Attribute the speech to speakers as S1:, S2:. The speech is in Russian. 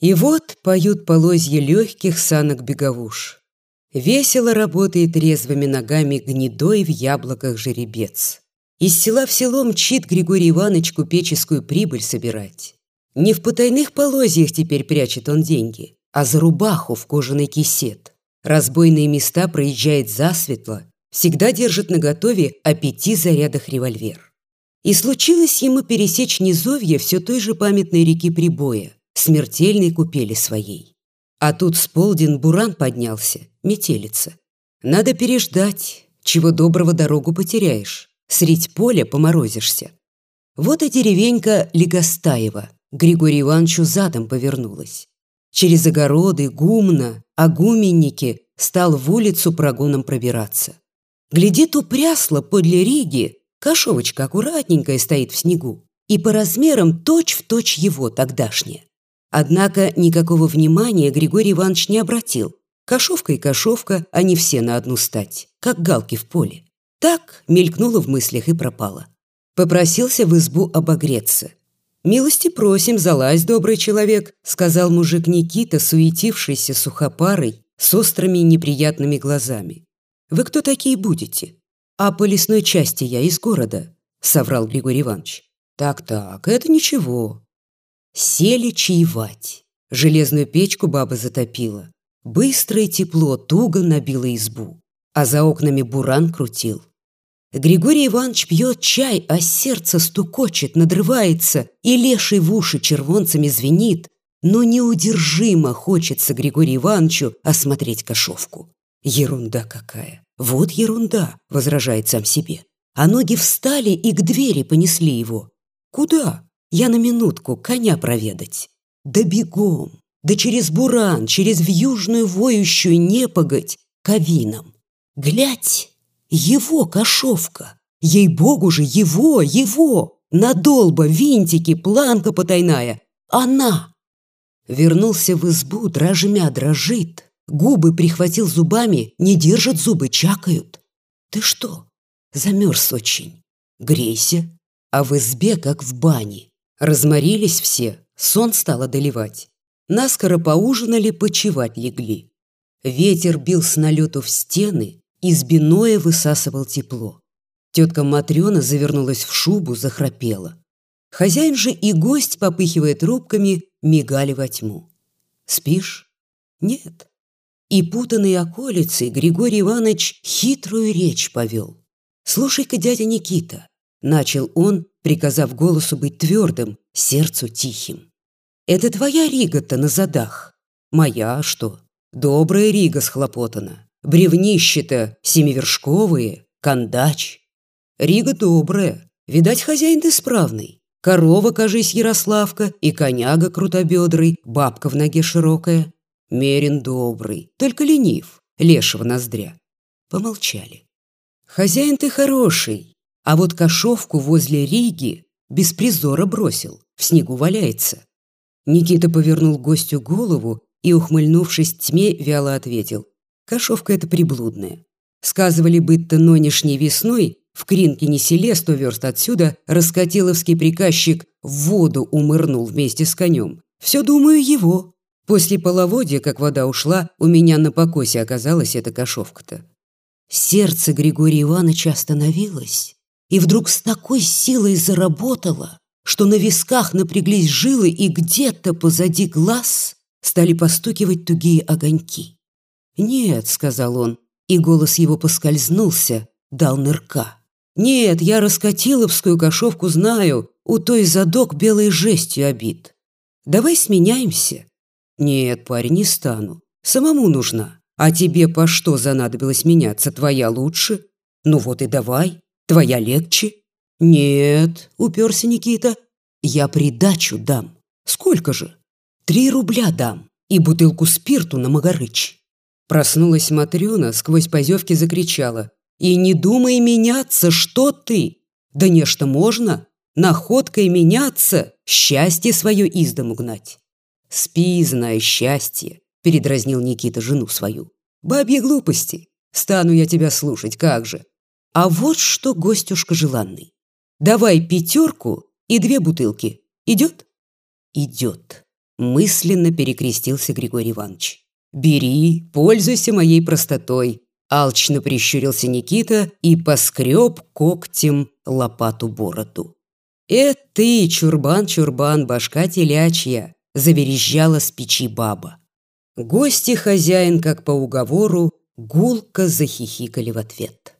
S1: И вот поют полозья легких санок беговуш. Весело работает резвыми ногами гнедой в яблоках жеребец. Из села в село мчит Григорий Иванович купеческую прибыль собирать. Не в потайных полозьях теперь прячет он деньги, а за рубаху в кожаный кисет. Разбойные места проезжает засветло, всегда держит наготове о пяти зарядах револьвер. И случилось ему пересечь низовье все той же памятной реки Прибоя, смертельной купели своей. А тут с полдень буран поднялся, метелица. Надо переждать, чего доброго дорогу потеряешь, средь поля поморозишься. Вот и деревенька Легостаева Григорию Ивановичу задом повернулась. Через огороды, гумна, огуменники стал в улицу прогоном пробираться. Глядит упрясло подле Риги, кошовочка аккуратненькая стоит в снегу, и по размерам точь-в-точь точь его тогдашняя. Однако никакого внимания Григорий Иванович не обратил. Кошовка и кошовка, они все на одну стать, как галки в поле. Так мелькнуло в мыслях и пропало. Попросился в избу обогреться. «Милости просим, залазь, добрый человек», сказал мужик Никита, суетившийся сухопарой, с острыми неприятными глазами. «Вы кто такие будете?» «А по лесной части я из города», соврал Григорий Иванович. «Так-так, это ничего. Сели чаевать. Железную печку баба затопила. Быстрое тепло туго набило избу, а за окнами буран крутил. Григорий Иванович пьет чай, а сердце стукочет, надрывается, и леший в уши червонцами звенит, но неудержимо хочется Григорию Ивановичу осмотреть кошовку. Ерунда какая! Вот ерунда, возражает сам себе. А ноги встали и к двери понесли его. Куда? Я на минутку коня проведать. Да бегом, да через буран, через вьюжную воющую непогодь к авинам. Глядь, его кошовка, ей-богу же, его, его, надолба, винтики, планка потайная, она. Вернулся в избу, дрожмя дрожит, губы прихватил зубами, не держат зубы, чакают. Ты что, замерз очень? Грейся, а в избе, как в бане. Разморились все, сон стал одолевать. Наскоро поужинали, почевать легли. Ветер бил с налету в стены, избиное высасывал тепло. Тетка Матрена завернулась в шубу, захрапела. Хозяин же и гость, попыхивая трубками, мигали во тьму. «Спишь?» «Нет». И путанной околицей Григорий Иванович хитрую речь повел. «Слушай-ка, дядя Никита», — начал он, приказав голосу быть твердым, сердцу тихим. «Это твоя Рига-то на задах?» «Моя, что? Добрая Рига схлопотана. Бревнище-то семивершковые, кандач. Рига добрая, видать, хозяин ты справный. Корова, кажись, Ярославка, и коняга крутобедрый, бабка в ноге широкая. Мерин добрый, только ленив, лешего ноздря». Помолчали. «Хозяин ты хороший, а вот кошовку возле Риги без призора бросил, в снегу валяется. Никита повернул гостю голову и, ухмыльнувшись тьме, вяло ответил. Кошовка это приблудная. Сказывали, быть-то нынешней весной в Кринкине селе сто верст отсюда раскатиловский приказчик в воду умырнул вместе с конем. Все, думаю, его. После половодья, как вода ушла, у меня на покосе оказалась эта кошовка-то. Сердце Григория Ивановича остановилось и вдруг с такой силой заработала, что на висках напряглись жилы и где-то позади глаз стали постукивать тугие огоньки. «Нет», — сказал он, и голос его поскользнулся, дал нырка. «Нет, я раскатиловскую кошовку знаю, у той задок белой жестью обид. Давай сменяемся». «Нет, парень, не стану. Самому нужна. А тебе по что занадобилось меняться? Твоя лучше? Ну вот и давай. Твоя легче?» «Нет», — уперся Никита, — «я придачу дам. Сколько же?» «Три рубля дам и бутылку спирту на Магарыч». Проснулась Матрена, сквозь позевки закричала. «И не думай меняться, что ты? Да нечто можно, находкой меняться, счастье свое из дому гнать». «Спи, знай счастье», — передразнил Никита жену свою. «Бабьи глупости. Стану я тебя слушать, как же. А вот что, гостюшка желанный. Давай пятерку и две бутылки. Идет? Идет. мысленно перекрестился Григорий Иванович. «Бери, пользуйся моей простотой», Алчно прищурился Никита и поскреб когтем лопату-бороду. «Э ты, чурбан-чурбан, башка телячья!» – заверещала с печи баба. Гости хозяин, как по уговору, гулко захихикали в ответ.